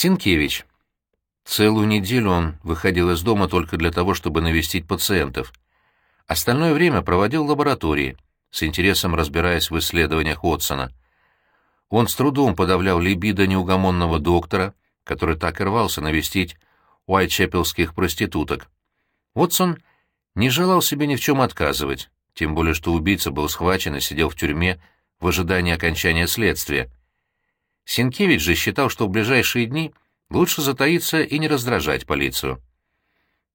Синкевич. Целую неделю он выходил из дома только для того, чтобы навестить пациентов. Остальное время проводил в лаборатории, с интересом разбираясь в исследованиях Уотсона. Он с трудом подавлял либидо неугомонного доктора, который так и рвался навестить уайтчепелских проституток. Уотсон не желал себе ни в чем отказывать, тем более что убийца был схвачен и сидел в тюрьме в ожидании окончания следствия. Синкевич же считал, что в ближайшие дни лучше затаиться и не раздражать полицию.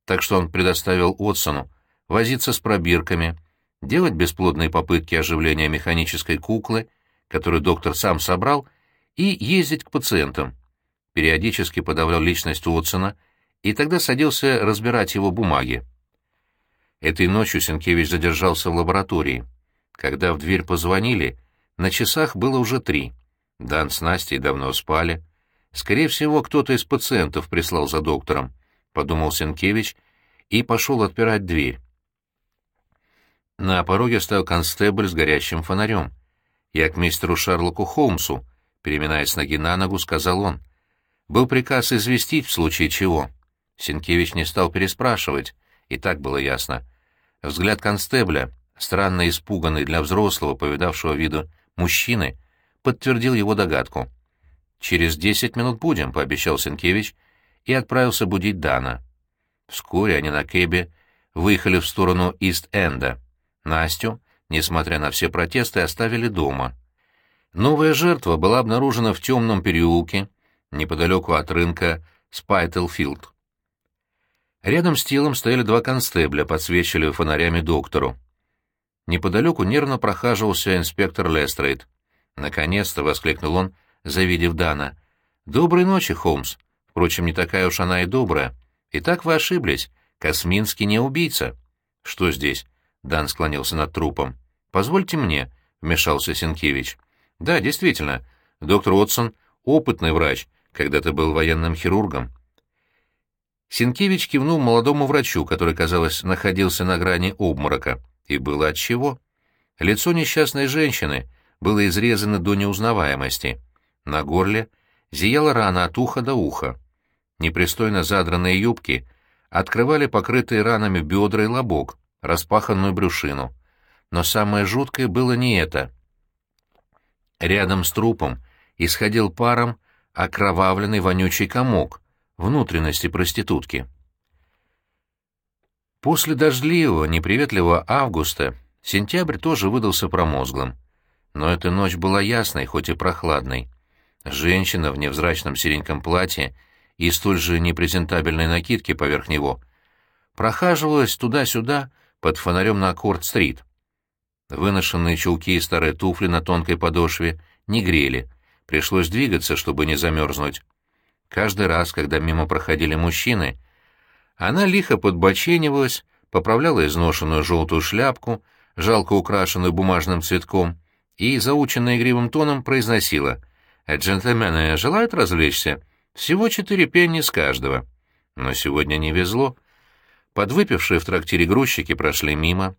Так что он предоставил Отсону возиться с пробирками, делать бесплодные попытки оживления механической куклы, которую доктор сам собрал, и ездить к пациентам. Периодически подавлял личность Уотсона и тогда садился разбирать его бумаги. Этой ночью Сенкевич задержался в лаборатории. Когда в дверь позвонили, на часах было уже три. Дан с Настей давно спали. Скорее всего, кто-то из пациентов прислал за доктором, — подумал Сенкевич и пошел отпирать дверь. На пороге стоял констебль с горящим фонарем. «Я к мистеру Шарлоку Холмсу», — переминаясь ноги на ногу, сказал он. «Был приказ известить в случае чего». Сенкевич не стал переспрашивать, и так было ясно. Взгляд констебля, странно испуганный для взрослого, повидавшего виду мужчины, подтвердил его догадку. «Через десять минут будем», — пообещал Сенкевич, и отправился будить Дана. Вскоре они на кэбе выехали в сторону Ист-Энда. Настю, несмотря на все протесты, оставили дома. Новая жертва была обнаружена в темном переулке, неподалеку от рынка Спайтлфилд. Рядом с телом стояли два констебля, подсвечивали фонарями доктору. Неподалеку нервно прохаживался инспектор Лестрейд. «Наконец-то!» — воскликнул он, завидев Дана. «Доброй ночи, Холмс. Впрочем, не такая уж она и добрая. Итак, вы ошиблись. Косминский не убийца». «Что здесь?» — Дан склонился над трупом. «Позвольте мне», — вмешался Сенкевич. «Да, действительно. Доктор Отсон — опытный врач, когда-то был военным хирургом. Сенкевич кивнул молодому врачу, который, казалось, находился на грани обморока. И было отчего. Лицо несчастной женщины было изрезано до неузнаваемости. На горле зияла рана от уха до уха. Непристойно задранные юбки открывали покрытые ранами бедра и лобок, распаханную брюшину. Но самое жуткое было не это. Рядом с трупом исходил паром окровавленный вонючий комок, внутренности проститутки. После дождливого, неприветливого августа сентябрь тоже выдался промозглым. Но эта ночь была ясной, хоть и прохладной. Женщина в невзрачном сереньком платье и столь же непрезентабельной накидке поверх него прохаживалась туда-сюда под фонарем на Аккорд-стрит. Выношенные чулки и старые туфли на тонкой подошве не грели, пришлось двигаться, чтобы не замерзнуть. Каждый раз, когда мимо проходили мужчины, она лихо подбоченивалась, поправляла изношенную желтую шляпку, жалко украшенную бумажным цветком, и, заученная игривым тоном, произносила «Джентльмены желают развлечься? Всего четыре пенни с каждого». Но сегодня не везло. Подвыпившие в трактире грузчики прошли мимо.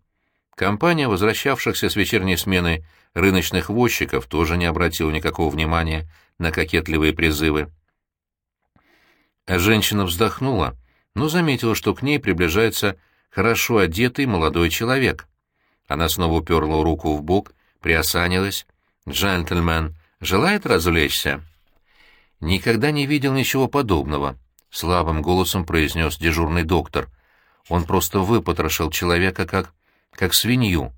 Компания возвращавшихся с вечерней смены рыночных возчиков тоже не обратила никакого внимания на кокетливые призывы. Женщина вздохнула, но заметила, что к ней приближается хорошо одетый молодой человек. Она снова уперла руку в бок, приосанилась. «Джентльмен, желает развлечься?» «Никогда не видел ничего подобного», — слабым голосом произнес дежурный доктор. Он просто выпотрошил человека как... как свинью.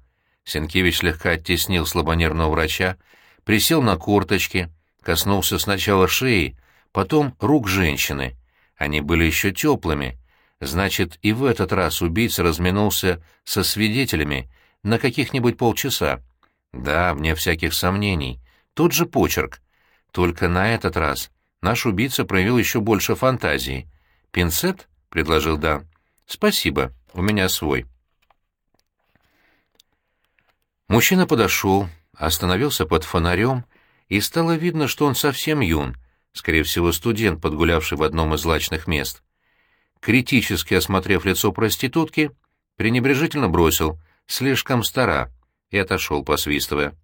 Сенкевич слегка оттеснил слабонервного врача, присел на корточки, коснулся сначала шеи, потом рук женщины. Они были еще теплыми. Значит, и в этот раз убийца разминулся со свидетелями на каких-нибудь полчаса. Да, мне всяких сомнений. Тот же почерк. Только на этот раз наш убийца проявил еще больше фантазии. «Пинцет?» — предложил Да. «Спасибо, у меня свой». Мужчина подошел, остановился под фонарем, и стало видно, что он совсем юн — скорее всего, студент, подгулявший в одном из злачных мест. Критически осмотрев лицо проститутки, пренебрежительно бросил «слишком стара» и отошел, посвистывая.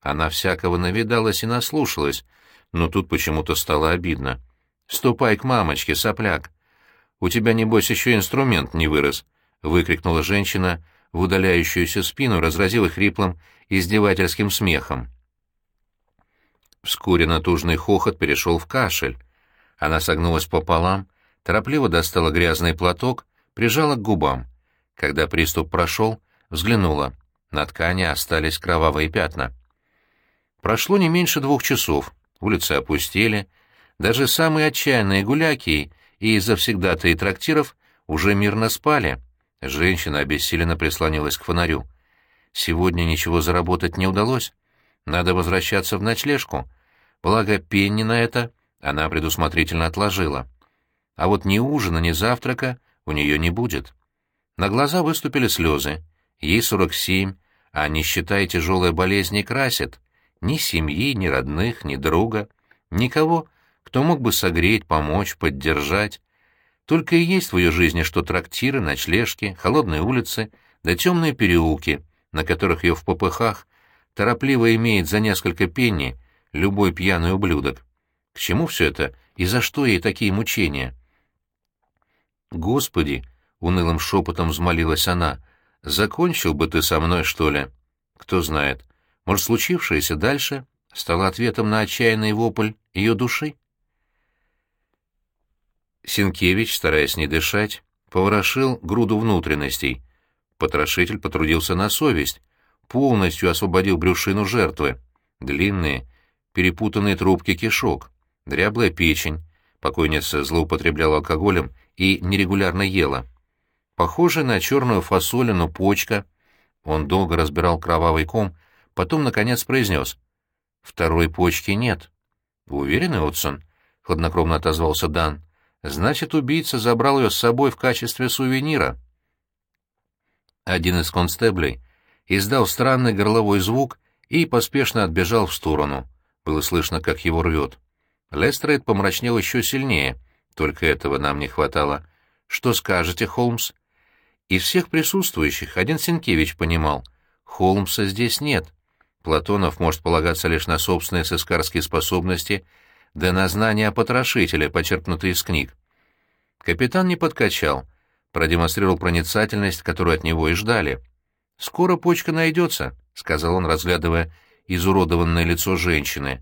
Она всякого навидалась и наслушалась, но тут почему-то стало обидно. Ступай к мамочке, сопляк. У тебя, небось, еще инструмент не вырос, — выкрикнула женщина в удаляющуюся спину, разразила хриплым, издевательским смехом. Вскоре натужный хохот перешел в кашель. Она согнулась пополам, торопливо достала грязный платок, прижала к губам. Когда приступ прошел, взглянула. На ткани остались кровавые пятна. Прошло не меньше двух часов. Улицы опустели. Даже самые отчаянные гуляки и завсегдатые трактиров уже мирно спали. Женщина обессиленно прислонилась к фонарю. Сегодня ничего заработать не удалось. Надо возвращаться в ночлежку. Благо, пенни на это она предусмотрительно отложила. А вот ни ужина, ни завтрака у нее не будет. На глаза выступили слезы. Ей сорок семь, а нищета и тяжелая болезнь не красят. Ни семьи, ни родных, ни друга. Никого, кто мог бы согреть, помочь, поддержать. Только и есть в ее жизни, что трактиры, ночлежки, холодные улицы, да темные переулки, на которых ее в попыхах торопливо имеет за несколько пенни любой пьяный ублюдок. К чему все это и за что ей такие мучения? «Господи!» — унылым шепотом взмолилась она. «Закончил бы ты со мной, что ли?» Кто знает, может, случившееся дальше стало ответом на отчаянный вопль ее души? Синкевич, стараясь не дышать, поворошил груду внутренностей. Потрошитель потрудился на совесть, полностью освободил брюшину жертвы. Длинные, перепутанные трубки кишок, дряблая печень, покойница злоупотребляла алкоголем и нерегулярно ела. Похожая на черную фасолину почка, он долго разбирал кровавый ком, потом, наконец, произнес. «Второй почки нет». «Вы уверены, Отсон?» — хладнокровно отозвался Дан. «Значит, убийца забрал ее с собой в качестве сувенира». Один из констеблей издал странный горловой звук и поспешно отбежал в сторону. Было слышно, как его рвет. Лестрейд помрачнел еще сильнее. Только этого нам не хватало. «Что скажете, Холмс?» Из всех присутствующих один Сенкевич понимал. Холмса здесь нет. Платонов может полагаться лишь на собственные сыскарские способности, да на знания потрошителя, почерпнутые из книг. Капитан не подкачал, продемонстрировал проницательность, которую от него и ждали. «Скоро почка найдется», — сказал он, разглядывая изуродованное лицо женщины.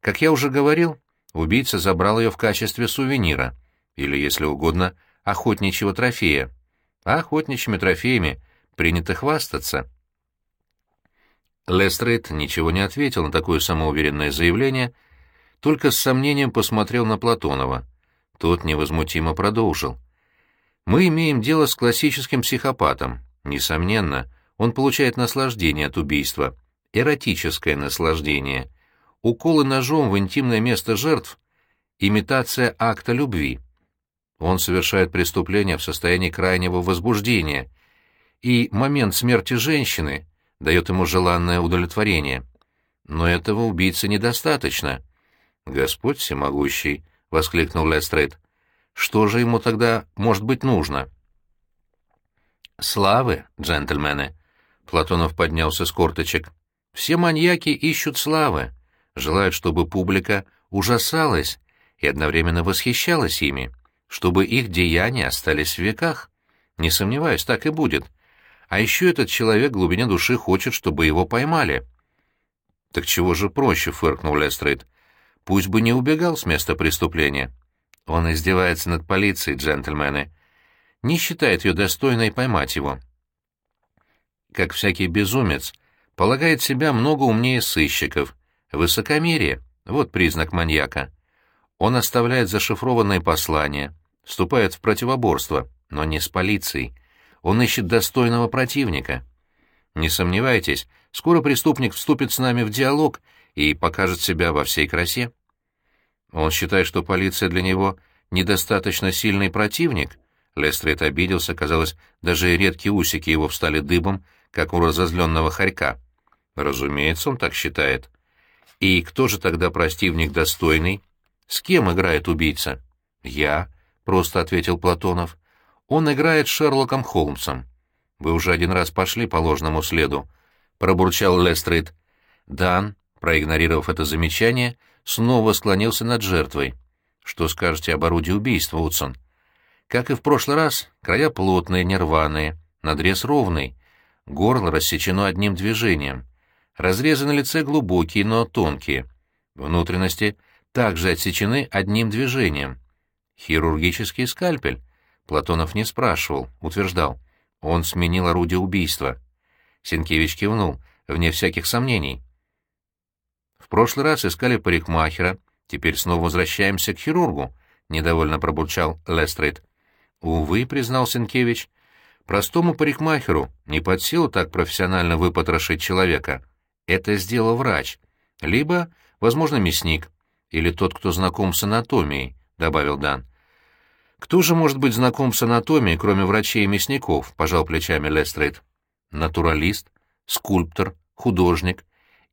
«Как я уже говорил, убийца забрал ее в качестве сувенира, или, если угодно, охотничьего трофея. А охотничьими трофеями принято хвастаться». Лестрейд ничего не ответил на такое самоуверенное заявление, только с сомнением посмотрел на Платонова. Тот невозмутимо продолжил. «Мы имеем дело с классическим психопатом. Несомненно, он получает наслаждение от убийства, эротическое наслаждение. Уколы ножом в интимное место жертв — имитация акта любви. Он совершает преступление в состоянии крайнего возбуждения, и момент смерти женщины дает ему желанное удовлетворение. Но этого убийцы недостаточно. «Господь всемогущий!» — воскликнул Лестрейд. «Что же ему тогда может быть нужно?» «Славы, джентльмены!» Платонов поднялся с корточек. «Все маньяки ищут славы, желают, чтобы публика ужасалась и одновременно восхищалась ими, чтобы их деяния остались в веках. Не сомневаюсь, так и будет. А еще этот человек в глубине души хочет, чтобы его поймали». «Так чего же проще?» — фыркнул Лестрейд. «Пусть бы не убегал с места преступления. Он издевается над полицией, джентльмены. Не считает ее достойной поймать его» как всякий безумец, полагает себя много умнее сыщиков. Высокомерие — вот признак маньяка. Он оставляет зашифрованные послания, вступает в противоборство, но не с полицией. Он ищет достойного противника. Не сомневайтесь, скоро преступник вступит с нами в диалог и покажет себя во всей красе. Он считает, что полиция для него недостаточно сильный противник. Лестрейд обиделся, казалось, даже редкие усики его встали дыбом, как у разозленного хорька. Разумеется, он так считает. И кто же тогда противник достойный? С кем играет убийца? Я, просто ответил Платонов. Он играет Шерлоком Холмсом. Вы уже один раз пошли по ложному следу, пробурчал Лестрейд. Дан, проигнорировав это замечание, снова склонился над жертвой. Что скажете об орудии убийства, Утсон? Как и в прошлый раз, края плотные, нерваные, надрез ровный, горло рассечено одним движением. Разрезы на лице глубокие, но тонкие. Внутренности также отсечены одним движением. Хирургический скальпель. Платонов не спрашивал, утверждал. Он сменил орудие убийства. Сенкевич кивнул, вне всяких сомнений. В прошлый раз искали парикмахера, теперь снова возвращаемся к хирургу, — недовольно пробурчал Лестрейд. Увы, — признал Сенкевич, — простому парикмахеру не под силу так профессионально выпотрошить человека. Это сделал врач. Либо, возможно, мясник. Или тот, кто знаком с анатомией, — добавил Дан. «Кто же может быть знаком с анатомией, кроме врачей и мясников?» — пожал плечами Лестрейд. «Натуралист, скульптор, художник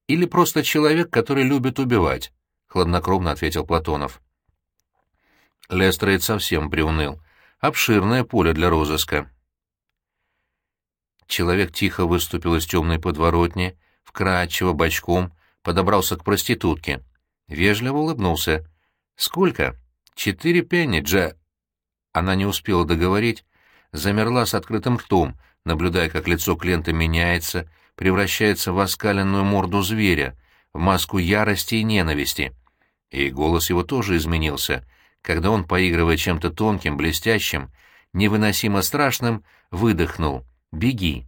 или просто человек, который любит убивать?» — хладнокровно ответил Платонов. Лестрейд совсем приуныл. Обширное поле для розыска. Человек тихо выступил из темной подворотни, вкрадчиво, бочком, подобрался к проститутке. Вежливо улыбнулся. «Сколько?» «Четыре пенни, Джа...» Она не успела договорить, замерла с открытым ртом, наблюдая, как лицо клиента меняется, превращается в оскаленную морду зверя, в маску ярости и ненависти. И голос его тоже изменился, когда он, поигрывая чем-то тонким, блестящим, невыносимо страшным, выдохнул «Беги».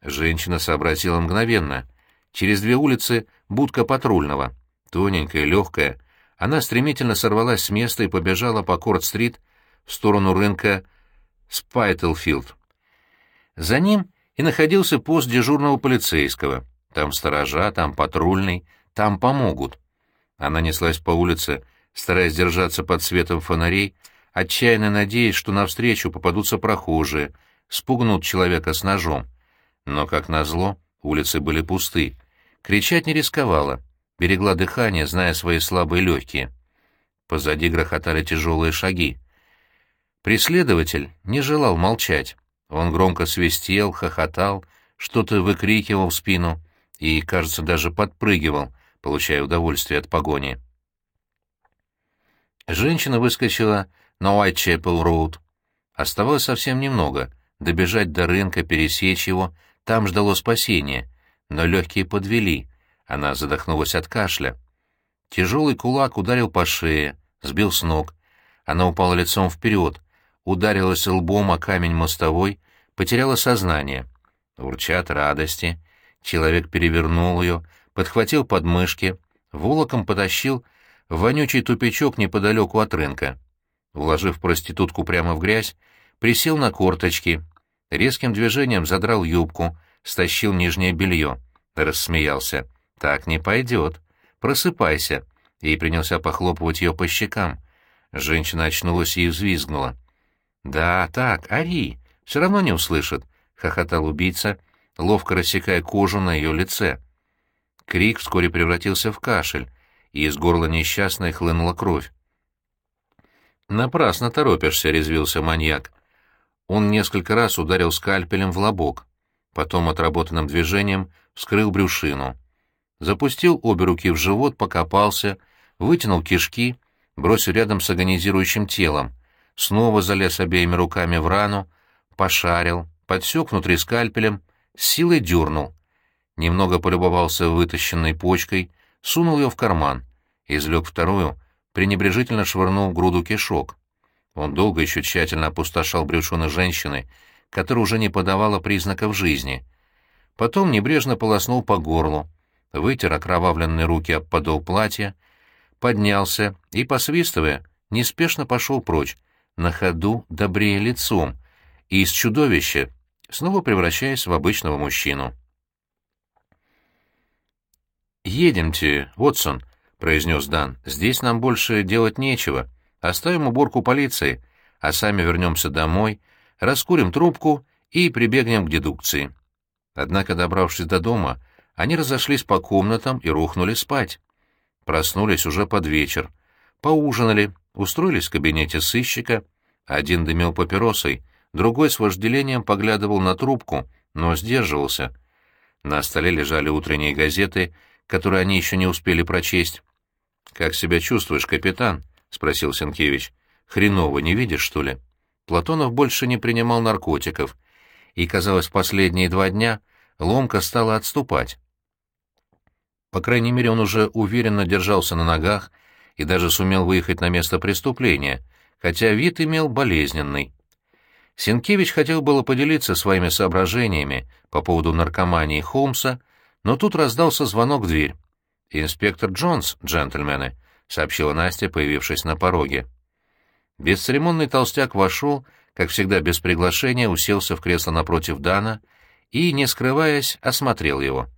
Женщина сообразила мгновенно. Через две улицы будка патрульного, тоненькая, легкая. Она стремительно сорвалась с места и побежала по Корт-стрит в сторону рынка Спайтлфилд. За ним и находился пост дежурного полицейского. Там сторожа, там патрульный, там помогут. Она неслась по улице, стараясь держаться под светом фонарей, отчаянно надеясь, что навстречу попадутся прохожие, спугнут человека с ножом. Но, как назло, улицы были пусты. Кричать не рисковала, берегла дыхание, зная свои слабые легкие. Позади грохотали тяжелые шаги. Преследователь не желал молчать. Он громко свистел, хохотал, что-то выкрикивал в спину и, кажется, даже подпрыгивал, получая удовольствие от погони. Женщина выскочила на Уайтчепел-роуд. Оставалось совсем немного — добежать до рынка, пересечь его, там ждало спасение, но легкие подвели, она задохнулась от кашля. Тяжелый кулак ударил по шее, сбил с ног. Она упала лицом вперед, ударилась лбом о камень мостовой, потеряла сознание. Урча от радости, человек перевернул ее, подхватил подмышки, волоком потащил в вонючий тупичок неподалеку от рынка. Вложив проститутку прямо в грязь, присел на корточки, резким движением задрал юбку, стащил нижнее белье, рассмеялся. «Так не пойдет. Просыпайся!» И принялся похлопывать ее по щекам. Женщина очнулась и взвизгнула. «Да, так, ори, все равно не услышит», — хохотал убийца, ловко рассекая кожу на ее лице. Крик вскоре превратился в кашель, и из горла несчастной хлынула кровь. «Напрасно торопишься», — резвился маньяк. Он несколько раз ударил скальпелем в лобок, потом отработанным движением вскрыл брюшину. Запустил обе руки в живот, покопался, вытянул кишки, бросил рядом с агонизирующим телом — снова залез обеими руками в рану, пошарил, подсек внутри скальпелем, силой дернул. Немного полюбовался вытащенной почкой, сунул ее в карман, извлек вторую, пренебрежительно швырнул груду кишок. Он долго еще тщательно опустошал брюшины женщины, которая уже не подавала признаков жизни. Потом небрежно полоснул по горлу, вытер окровавленные руки об подол платья, поднялся и, посвистывая, неспешно пошел прочь, на ходу добрее лицом, и из чудовища снова превращаясь в обычного мужчину. «Едемте, Вотсон», — произнес Дан. «Здесь нам больше делать нечего. Оставим уборку полиции, а сами вернемся домой, раскурим трубку и прибегнем к дедукции». Однако, добравшись до дома, они разошлись по комнатам и рухнули спать. Проснулись уже под вечер, поужинали, устроились в кабинете сыщика, один дымил папиросой, другой с вожделением поглядывал на трубку, но сдерживался. На столе лежали утренние газеты, которые они еще не успели прочесть. «Как себя чувствуешь, капитан?» — спросил Сенкевич. «Хреново, не видишь, что ли?» Платонов больше не принимал наркотиков, и, казалось, последние два дня ломка стала отступать. По крайней мере, он уже уверенно держался на ногах и даже сумел выехать на место преступления, хотя вид имел болезненный. Сенкевич хотел было поделиться своими соображениями по поводу наркомании Холмса, но тут раздался звонок в дверь. «Инспектор Джонс, джентльмены», — сообщила Настя, появившись на пороге. Бесцеремонный толстяк вошел, как всегда без приглашения, уселся в кресло напротив Дана и, не скрываясь, осмотрел его.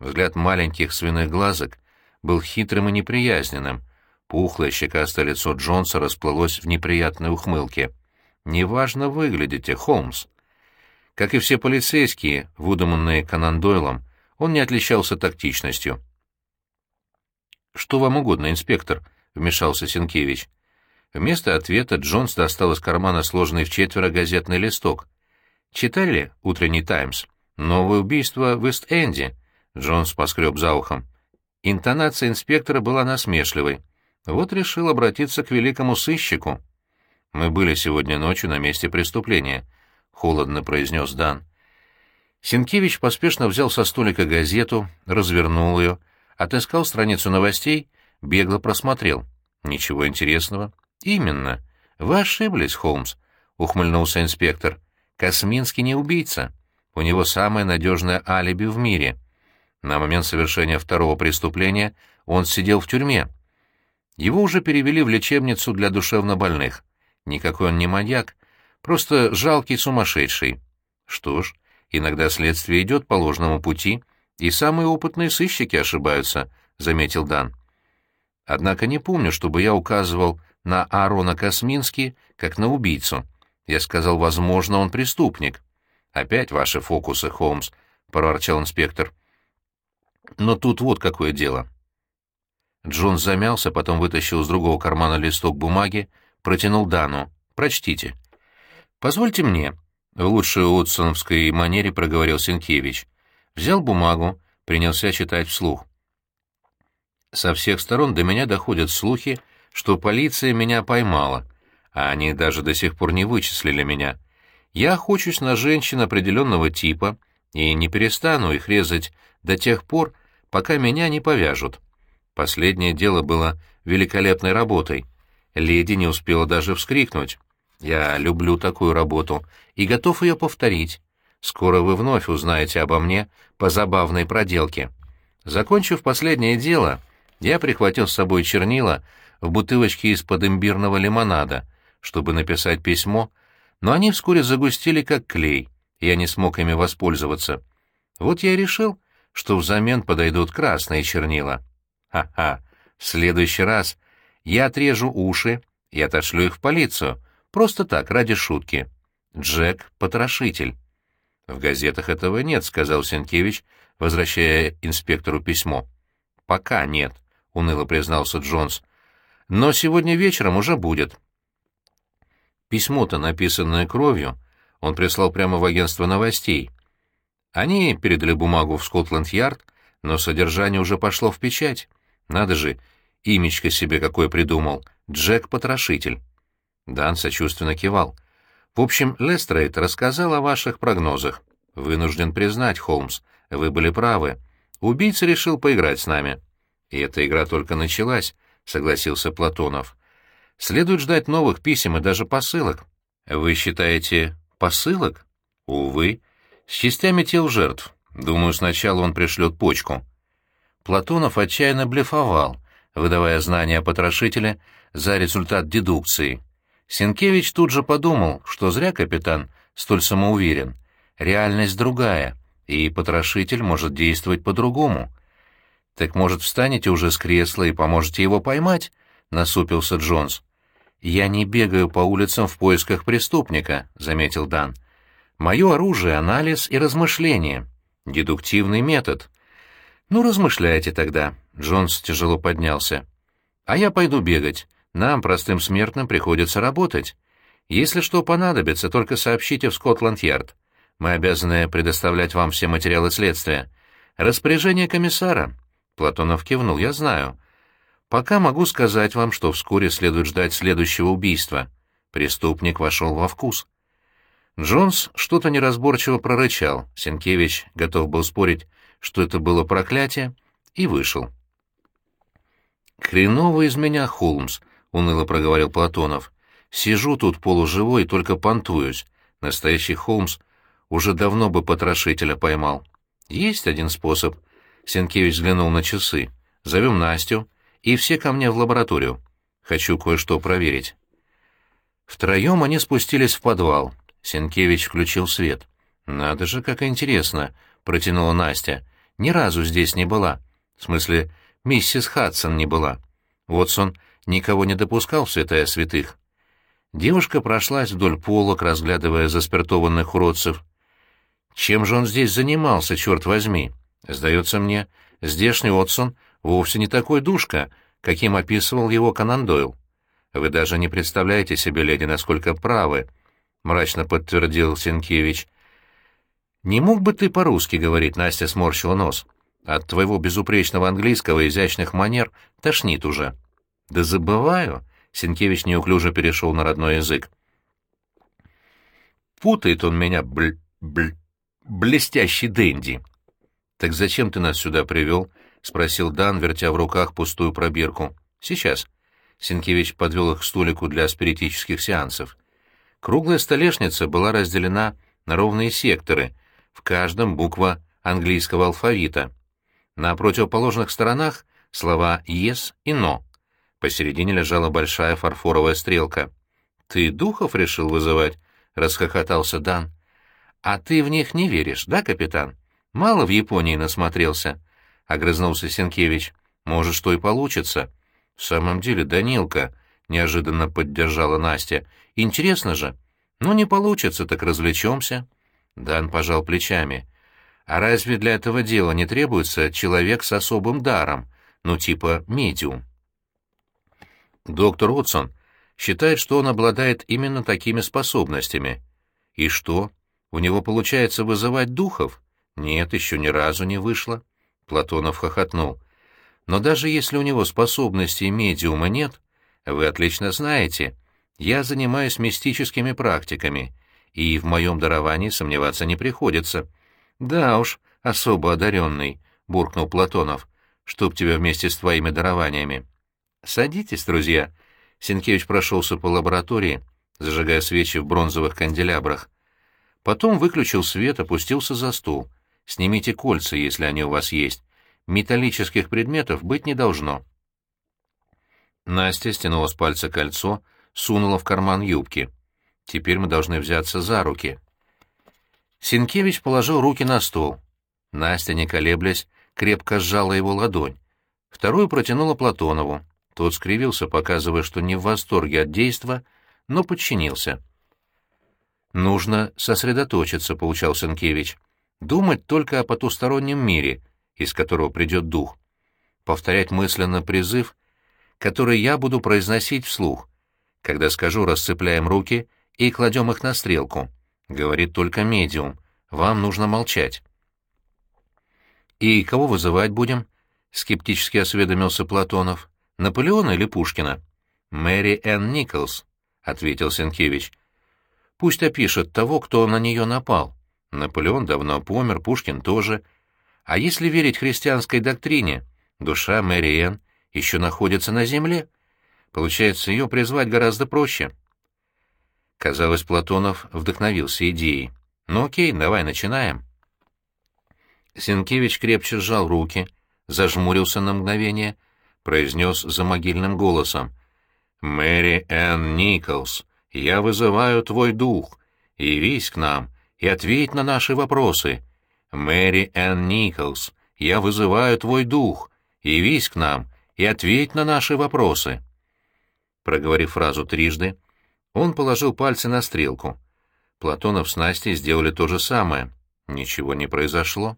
Взгляд маленьких свиных глазок был хитрым и неприязненным. Пухлое щекастое лицо Джонса расплылось в неприятной ухмылке. «Неважно выглядите, Холмс». Как и все полицейские, выдуманные Конан Дойлом, он не отличался тактичностью. «Что вам угодно, инспектор?» — вмешался Сенкевич. Вместо ответа Джонс достал из кармана сложенный в четверо газетный листок. «Читали «Утренний Таймс»? Новое убийство в Ист-Энде?» Джонс поскреб за ухом. Интонация инспектора была насмешливой. Вот решил обратиться к великому сыщику. «Мы были сегодня ночью на месте преступления», — холодно произнес Дан. Сенкевич поспешно взял со столика газету, развернул ее, отыскал страницу новостей, бегло просмотрел. Ничего интересного. «Именно. Вы ошиблись, Холмс», — ухмыльнулся инспектор. «Косминский не убийца. У него самое надежное алиби в мире. На момент совершения второго преступления он сидел в тюрьме. Его уже перевели в лечебницу для душевнобольных. Никакой он не маньяк, просто жалкий сумасшедший. Что ж, иногда следствие идет по ложному пути, и самые опытные сыщики ошибаются», — заметил Дан. «Однако не помню, чтобы я указывал на Аарона Космински как на убийцу. Я сказал, возможно, он преступник. «Опять ваши фокусы, Холмс», — проворчал инспектор. «Но тут вот какое дело». Джон замялся, потом вытащил из другого кармана листок бумаги, протянул Дану. «Прочтите». «Позвольте мне», — в лучшей отсоновской манере проговорил Сенкевич. Взял бумагу, принялся читать вслух. Со всех сторон до меня доходят слухи, что полиция меня поймала, а они даже до сих пор не вычислили меня. Я охочусь на женщин определенного типа и не перестану их резать до тех пор, пока меня не повяжут. Последнее дело было великолепной работой. Леди не успела даже вскрикнуть. Я люблю такую работу и готов ее повторить. Скоро вы вновь узнаете обо мне по забавной проделке. Закончив последнее дело, я прихватил с собой чернила, в бутылочке из-под имбирного лимонада, чтобы написать письмо, но они вскоре загустели как клей, и я не смог ими воспользоваться. Вот я и решил, что взамен подойдут красные чернила. Ха-ха, в следующий раз я отрежу уши и отошлю их в полицию, просто так, ради шутки. Джек — потрошитель. «В газетах этого нет», — сказал Сенкевич, возвращая инспектору письмо. «Пока нет», — уныло признался Джонс. Но сегодня вечером уже будет. Письмо-то, написанное кровью, он прислал прямо в агентство новостей. Они передали бумагу в Скотланд-Ярд, но содержание уже пошло в печать. Надо же, имечко себе какое придумал. Джек-потрошитель. Дан сочувственно кивал. В общем, Лестрейд рассказал о ваших прогнозах. Вынужден признать, Холмс, вы были правы. Убийца решил поиграть с нами. И эта игра только началась согласился Платонов. Следует ждать новых писем и даже посылок. Вы считаете, посылок? Увы. С частями тел жертв. Думаю, сначала он пришлет почку. Платонов отчаянно блефовал, выдавая знания о потрошителе за результат дедукции. Сенкевич тут же подумал, что зря капитан столь самоуверен. Реальность другая, и потрошитель может действовать по-другому. «Так, может, встанете уже с кресла и поможете его поймать?» — насупился Джонс. «Я не бегаю по улицам в поисках преступника», — заметил Дан. «Мое оружие — анализ и размышление. Дедуктивный метод». «Ну, размышляйте тогда», — Джонс тяжело поднялся. «А я пойду бегать. Нам, простым смертным, приходится работать. Если что понадобится, только сообщите в Скотланд-Ярд. Мы обязаны предоставлять вам все материалы следствия. Распоряжение комиссара». Платонов кивнул. «Я знаю. Пока могу сказать вам, что вскоре следует ждать следующего убийства. Преступник вошел во вкус. Джонс что-то неразборчиво прорычал. Сенкевич готов был спорить, что это было проклятие, и вышел. «Хреново из меня, Холмс», — уныло проговорил Платонов. «Сижу тут полуживой и только понтуюсь. Настоящий Холмс уже давно бы потрошителя поймал. Есть один способ». Сенкевич взглянул на часы. «Зовем Настю, и все ко мне в лабораторию. Хочу кое-что проверить». Втроем они спустились в подвал. Сенкевич включил свет. «Надо же, как интересно», — протянула Настя. «Ни разу здесь не была. В смысле, миссис Хадсон не была. Вотсон никого не допускал в святая святых». Девушка прошлась вдоль полок, разглядывая заспиртованных уродцев. «Чем же он здесь занимался, черт возьми? Сдается мне, здешний Отсон вовсе не такой душка, каким описывал его Конан Дойл. Вы даже не представляете себе, леди, насколько правы, — мрачно подтвердил Сенкевич. «Не мог бы ты по-русски говорить?» — Настя сморщила нос. «От твоего безупречного английского изящных манер тошнит уже». «Да забываю», — Сенкевич неуклюже перешел на родной язык. «Путает он меня, бл... бл... блестящий денди». «Так зачем ты нас сюда привел?» — спросил Дан, вертя в руках пустую пробирку. «Сейчас». Сенкевич подвел их к столику для спиритических сеансов. Круглая столешница была разделена на ровные секторы, в каждом буква английского алфавита. На противоположных сторонах слова «yes» и «no». Посередине лежала большая фарфоровая стрелка. «Ты духов решил вызывать?» — расхохотался Дан. «А ты в них не веришь, да, капитан? Мало в Японии насмотрелся?» — огрызнулся Сенкевич. «Может, что и получится». «В самом деле, Данилка», — неожиданно поддержала Настя, — «интересно же. Ну, не получится, так развлечемся». Дан пожал плечами. «А разве для этого дела не требуется человек с особым даром, ну, типа медиум?» Доктор Отсон считает, что он обладает именно такими способностями. И что? У него получается вызывать духов? Нет, еще ни разу не вышло. Платонов хохотнул. Но даже если у него способностей медиума нет, вы отлично знаете, я занимаюсь мистическими практиками, и в моем даровании сомневаться не приходится. Да уж, особо одаренный, — буркнул Платонов, — чтоб тебя вместе с твоими дарованиями. Садитесь, друзья. Сенкевич прошелся по лаборатории, зажигая свечи в бронзовых канделябрах. Потом выключил свет, опустился за стул. Снимите кольца, если они у вас есть. Металлических предметов быть не должно. Настя стянула с пальца кольцо, сунула в карман юбки. Теперь мы должны взяться за руки. Синкевич положил руки на стол. Настя, не колеблясь, крепко сжала его ладонь. Вторую протянула Платонову. Тот скривился, показывая, что не в восторге от действа, но подчинился. «Нужно сосредоточиться», — получал Сенкевич. «Думать только о потустороннем мире, из которого придет дух. Повторять мысленно призыв — который я буду произносить вслух. Когда скажу, расцепляем руки и кладем их на стрелку. Говорит только медиум. Вам нужно молчать. «И кого вызывать будем?» — скептически осведомился Платонов. «Наполеона или Пушкина?» «Мэри Энн Николс», — ответил Сенкевич. «Пусть опишет того, кто на нее напал. Наполеон давно помер, Пушкин тоже. А если верить христианской доктрине, душа Мэри Энн еще находится на земле. Получается, ее призвать гораздо проще. Казалось, Платонов вдохновился идеей. «Ну окей, давай начинаем». Сенкевич крепче сжал руки, зажмурился на мгновение, произнес за могильным голосом. «Мэри Энн Николс, я вызываю твой дух. Явись к нам и ответь на наши вопросы. Мэри Энн Николс, я вызываю твой дух. Явись к нам и ответь на наши вопросы». Проговорив фразу трижды, он положил пальцы на стрелку. Платонов с Настей сделали то же самое. Ничего не произошло.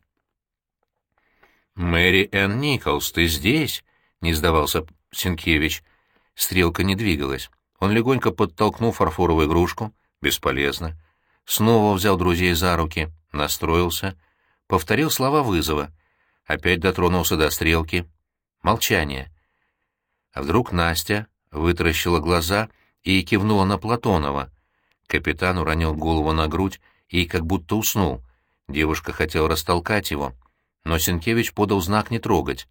«Мэри Энн Николс, ты здесь?» — не сдавался Сенкевич. Стрелка не двигалась. Он легонько подтолкнул фарфоровую игрушку. Бесполезно. Снова взял друзей за руки, настроился, повторил слова вызова. Опять дотронулся до стрелки. Молчание. А вдруг Настя вытаращила глаза и кивнула на Платонова. Капитан уронил голову на грудь и как будто уснул. Девушка хотела растолкать его, но Сенкевич подал знак не трогать.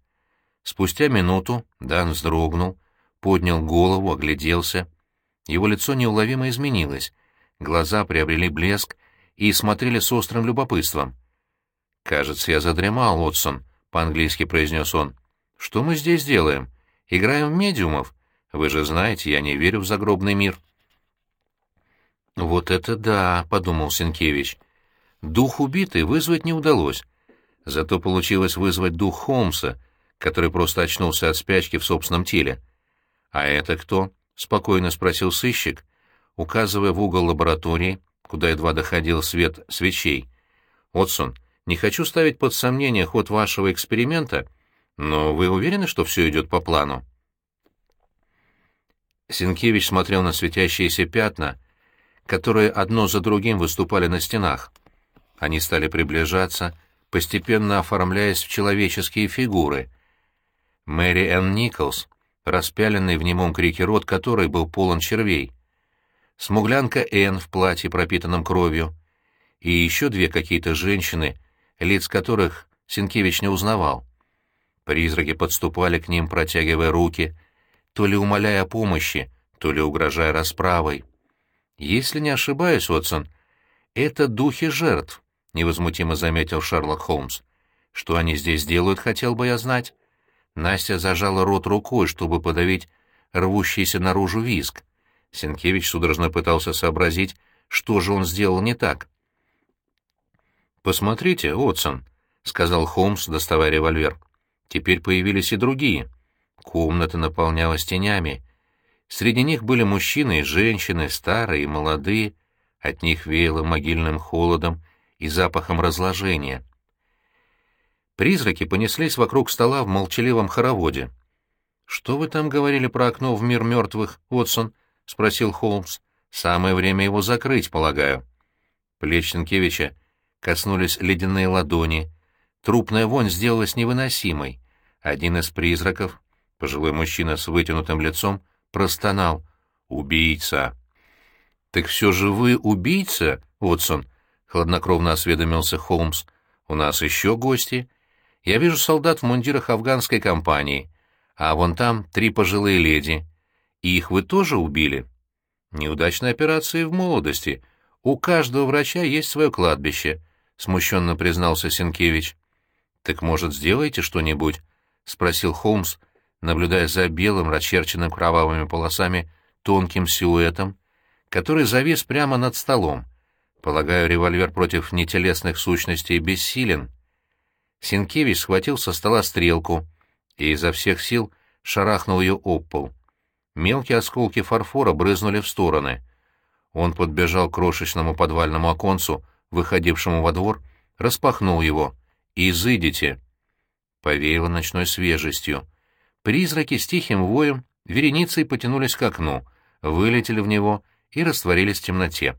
Спустя минуту Дан вздрогнул, поднял голову, огляделся. Его лицо неуловимо изменилось, глаза приобрели блеск и смотрели с острым любопытством. «Кажется, я задремал, Отсон», — по-английски произнес он. «Что мы здесь делаем? Играем в медиумов? Вы же знаете, я не верю в загробный мир». «Вот это да», — подумал Сенкевич. «Дух убитый вызвать не удалось. Зато получилось вызвать дух Холмса, который просто очнулся от спячки в собственном теле. «А это кто?» — спокойно спросил сыщик, указывая в угол лаборатории, куда едва доходил свет свечей. «Отсон, не хочу ставить под сомнение ход вашего эксперимента, но вы уверены, что все идет по плану?» Сенкевич смотрел на светящиеся пятна, которые одно за другим выступали на стенах. Они стали приближаться, постепенно оформляясь в человеческие фигуры. Мэри Энн Николс, распяленный в немом крике рот которой был полон червей. Смуглянка Энн в платье, пропитанном кровью. И еще две какие-то женщины, лиц которых Сенкевич не узнавал. Призраки подступали к ним, протягивая руки, то ли умоляя о помощи, то ли угрожая расправой. Если не ошибаюсь, Отсон, это духи жертв, — невозмутимо заметил Шерлок Холмс. Что они здесь делают, хотел бы я знать. Настя зажала рот рукой, чтобы подавить рвущийся наружу виск. Сенкевич судорожно пытался сообразить, что же он сделал не так. «Посмотрите, Отсон», — сказал Холмс, доставая револьвер. Теперь появились и другие. Комната наполнялась тенями. Среди них были мужчины и женщины, старые и молодые, от них веяло могильным холодом и запахом разложения. Призраки понеслись вокруг стола в молчаливом хороводе. «Что вы там говорили про окно в мир мертвых, Уотсон?» — спросил Холмс. «Самое время его закрыть, полагаю». Плеч Сенкевича коснулись ледяные ладони. Трупная вонь сделалась невыносимой. Один из призраков, пожилой мужчина с вытянутым лицом, простонал. «Убийца!» «Так все же вы убийца, Уотсон?» — хладнокровно осведомился Холмс. «У нас еще гости. Я вижу солдат в мундирах афганской компании, а вон там три пожилые леди. И их вы тоже убили?» «Неудачная операция в молодости. У каждого врача есть свое кладбище», — смущенно признался Сенкевич. «Так, может, сделаете что-нибудь?» — спросил Холмс, — наблюдая за белым, расчерченным кровавыми полосами, тонким силуэтом, который завис прямо над столом. Полагаю, револьвер против нетелесных сущностей бессилен. Синкевич схватил со стола стрелку и изо всех сил шарахнул ее об пол. Мелкие осколки фарфора брызнули в стороны. Он подбежал к крошечному подвальному оконцу, выходившему во двор, распахнул его. «Изыдите!» Повеяло ночной свежестью. Призраки с тихим воем вереницей потянулись к окну, вылетели в него и растворились в темноте.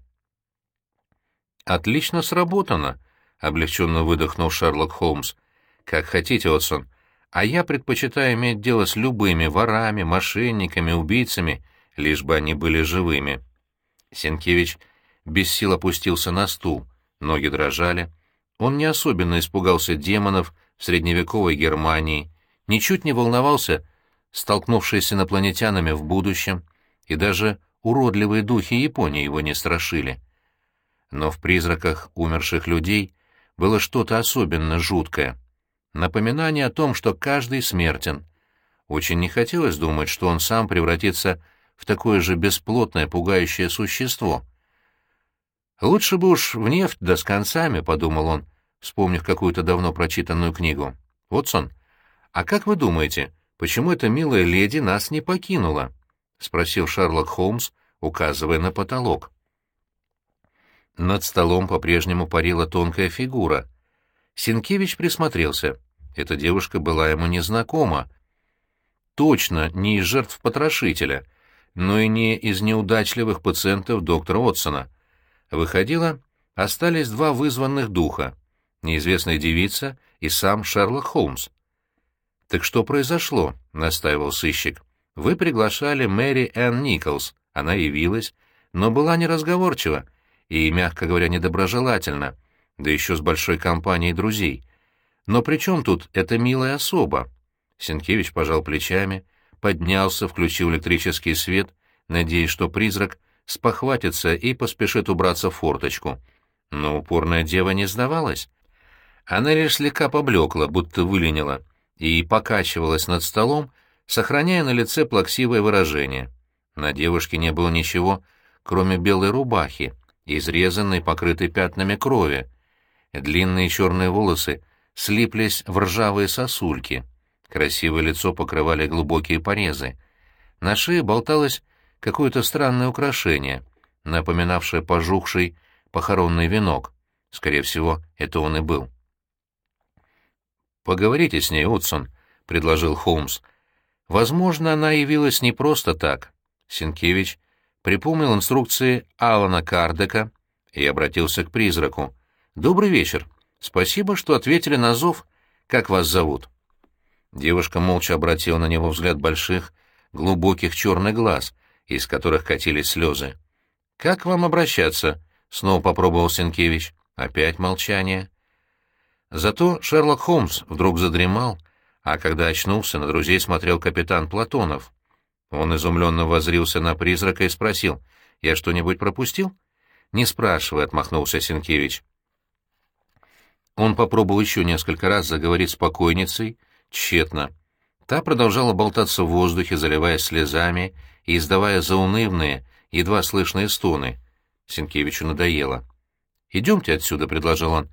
«Отлично сработано», — облегченно выдохнул Шерлок Холмс. «Как хотите, Отсон. А я предпочитаю иметь дело с любыми ворами, мошенниками, убийцами, лишь бы они были живыми». Сенкевич без сил опустился на стул, ноги дрожали. Он не особенно испугался демонов в средневековой Германии, ничуть не волновался, столкнувшись с инопланетянами в будущем, и даже уродливые духи Японии его не страшили. Но в призраках умерших людей было что-то особенно жуткое. Напоминание о том, что каждый смертен. Очень не хотелось думать, что он сам превратится в такое же бесплотное, пугающее существо. «Лучше бы уж в нефть да с концами», — подумал он, вспомнив какую-то давно прочитанную книгу. «Вотсон, «А как вы думаете, почему эта милая леди нас не покинула?» — спросил Шерлок Холмс, указывая на потолок. Над столом по-прежнему парила тонкая фигура. Синкевич присмотрелся. Эта девушка была ему незнакома. Точно не из жертв потрошителя, но и не из неудачливых пациентов доктора Отсона. Выходило, остались два вызванных духа — неизвестная девица и сам Шерлок Холмс. «Так что произошло?» — настаивал сыщик. Вы приглашали Мэри Энн Николс. Она явилась, но была неразговорчива и, мягко говоря, недоброжелательна, да еще с большой компанией друзей. Но при чем тут эта милая особа? Сенкевич пожал плечами, поднялся, включил электрический свет, надеясь, что призрак спохватится и поспешит убраться в форточку. Но упорная дева не сдавалась. Она лишь слегка поблекла, будто выленила, и покачивалась над столом, сохраняя на лице плаксивое выражение. На девушке не было ничего, кроме белой рубахи, изрезанной, покрытой пятнами крови. Длинные черные волосы слиплись в ржавые сосульки. Красивое лицо покрывали глубокие порезы. На шее болталось какое-то странное украшение, напоминавшее пожухший похоронный венок. Скорее всего, это он и был. «Поговорите с ней, Утсон», — предложил Холмс. «Возможно, она явилась не просто так». Сенкевич припомнил инструкции Алана Кардека и обратился к призраку. «Добрый вечер. Спасибо, что ответили на зов. Как вас зовут?» Девушка молча обратила на него взгляд больших, глубоких черных глаз, из которых катились слезы. «Как вам обращаться?» — снова попробовал Сенкевич. Опять молчание. Зато Шерлок Холмс вдруг задремал, а когда очнулся, на друзей смотрел капитан Платонов. Он изумленно возрился на призрака и спросил, «Я что-нибудь пропустил?» «Не спрашивай», — отмахнулся Сенкевич. Он попробовал еще несколько раз заговорить с покойницей, тщетно. Та продолжала болтаться в воздухе, заливаясь слезами и издавая заунывные, едва слышные стоны. Сенкевичу надоело. «Идемте отсюда», — предложил он.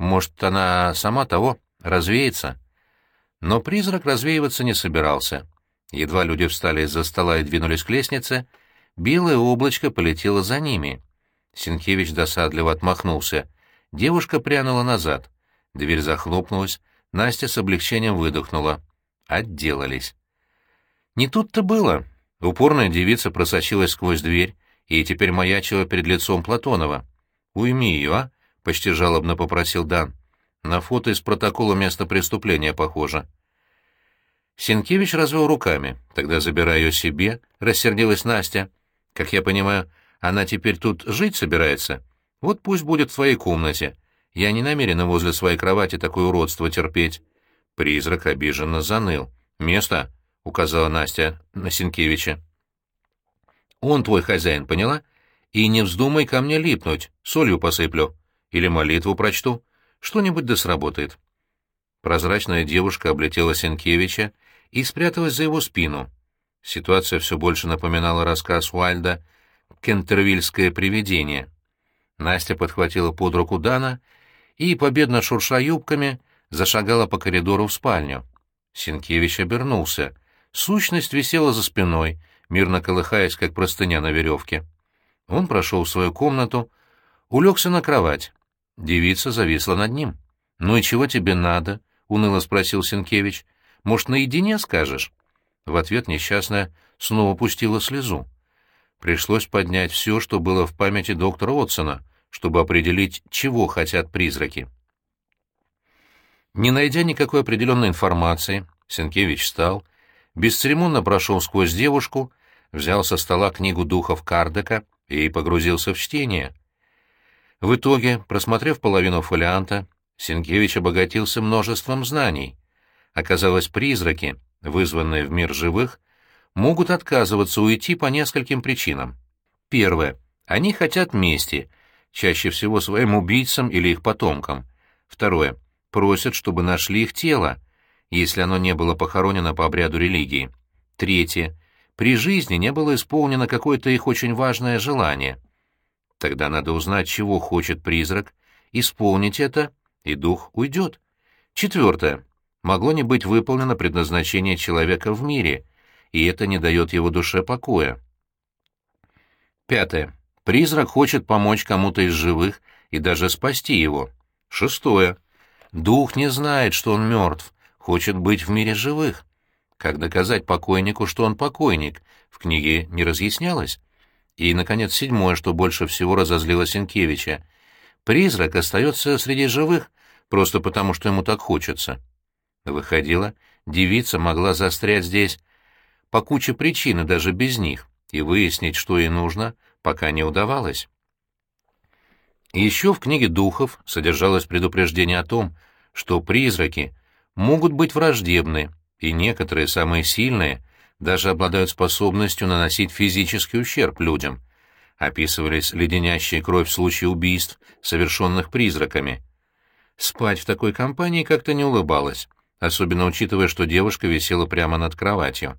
«Может, она сама того развеется?» Но призрак развеиваться не собирался. Едва люди встали из-за стола и двинулись к лестнице, белое облачко полетело за ними. Сенкевич досадливо отмахнулся. Девушка прянула назад. Дверь захлопнулась, Настя с облегчением выдохнула. Отделались. Не тут-то было. Упорная девица просочилась сквозь дверь и теперь маячила перед лицом Платонова. «Уйми ее, а?» — почти жалобно попросил Дан. «На фото из протокола места преступления похоже». Сенкевич развел руками. «Тогда забирай ее себе», — рассердилась Настя. «Как я понимаю, она теперь тут жить собирается? Вот пусть будет в твоей комнате. Я не намерена возле своей кровати такое уродство терпеть». Призрак обиженно заныл. «Место?» — указала Настя на Сенкевича. «Он твой хозяин, поняла? И не вздумай ко мне липнуть, солью посыплю. Или молитву прочту. Что-нибудь да сработает». Прозрачная девушка облетела Сенкевича и спряталась за его спину. Ситуация все больше напоминала рассказ Уайльда «Кентервильское привидение». Настя подхватила под руку Дана и, победно шурша юбками, зашагала по коридору в спальню. Сенкевич обернулся. Сущность висела за спиной, мирно колыхаясь, как простыня на веревке. Он прошел в свою комнату, улегся на кровать. Девица зависла над ним. «Ну и чего тебе надо?» — уныло спросил Сенкевич. «Может, наедине скажешь?» В ответ несчастная снова пустила слезу. Пришлось поднять все, что было в памяти доктора Отсона, чтобы определить, чего хотят призраки. Не найдя никакой определенной информации, Сенкевич встал, бесцеремонно прошел сквозь девушку, взял со стола книгу духов Кардека и погрузился в чтение. В итоге, просмотрев половину фолианта, Сенкевич обогатился множеством знаний. Оказалось, призраки, вызванные в мир живых, могут отказываться уйти по нескольким причинам. Первое. Они хотят мести, чаще всего своим убийцам или их потомкам. Второе. Просят, чтобы нашли их тело, если оно не было похоронено по обряду религии. Третье. При жизни не было исполнено какое-то их очень важное желание. Тогда надо узнать, чего хочет призрак, исполнить это, и дух уйдет. Четвертое. Могло не быть выполнено предназначение человека в мире, и это не дает его душе покоя. Пятое. Призрак хочет помочь кому-то из живых и даже спасти его. Шестое. Дух не знает, что он мертв, хочет быть в мире живых. Как доказать покойнику, что он покойник, в книге не разъяснялось. И, наконец, седьмое, что больше всего разозлило Сенкевича. Призрак остается среди живых, просто потому, что ему так хочется. Выходило, девица могла застрять здесь по куче причин и даже без них, и выяснить, что ей нужно, пока не удавалось. Еще в книге духов содержалось предупреждение о том, что призраки могут быть враждебны, и некоторые, самые сильные, даже обладают способностью наносить физический ущерб людям. Описывались леденящие кровь случаи убийств, совершенных призраками. Спать в такой компании как-то не улыбалось, особенно учитывая, что девушка висела прямо над кроватью.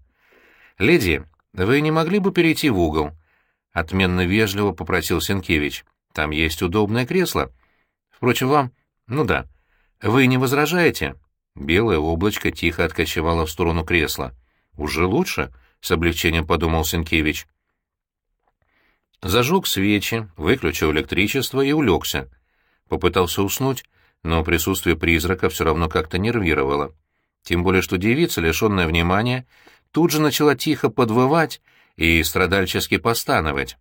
«Леди, вы не могли бы перейти в угол?» — отменно вежливо попросил Сенкевич. Там есть удобное кресло. Впрочем, вам... Ну да. Вы не возражаете?» Белое облачко тихо откочевало в сторону кресла. «Уже лучше?» — с облегчением подумал Сенкевич. Зажег свечи, выключил электричество и улегся. Попытался уснуть, но присутствие призрака все равно как-то нервировало. Тем более, что девица, лишенная внимания, тут же начала тихо подвывать и страдальчески постановать.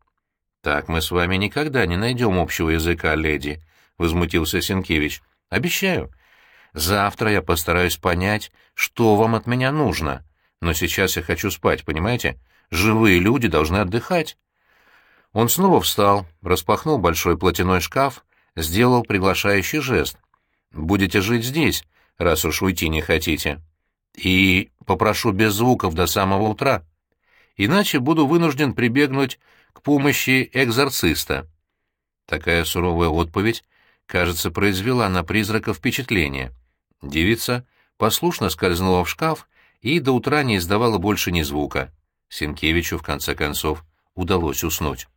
«Так мы с вами никогда не найдем общего языка, леди», — возмутился Сенкевич. «Обещаю. Завтра я постараюсь понять, что вам от меня нужно. Но сейчас я хочу спать, понимаете? Живые люди должны отдыхать». Он снова встал, распахнул большой платяной шкаф, сделал приглашающий жест. «Будете жить здесь, раз уж уйти не хотите. И попрошу без звуков до самого утра. Иначе буду вынужден прибегнуть к помощи экзорциста. Такая суровая отповедь, кажется, произвела на призрака впечатление. Девица послушно скользнула в шкаф и до утра не издавала больше ни звука. Сенкевичу, в конце концов, удалось уснуть.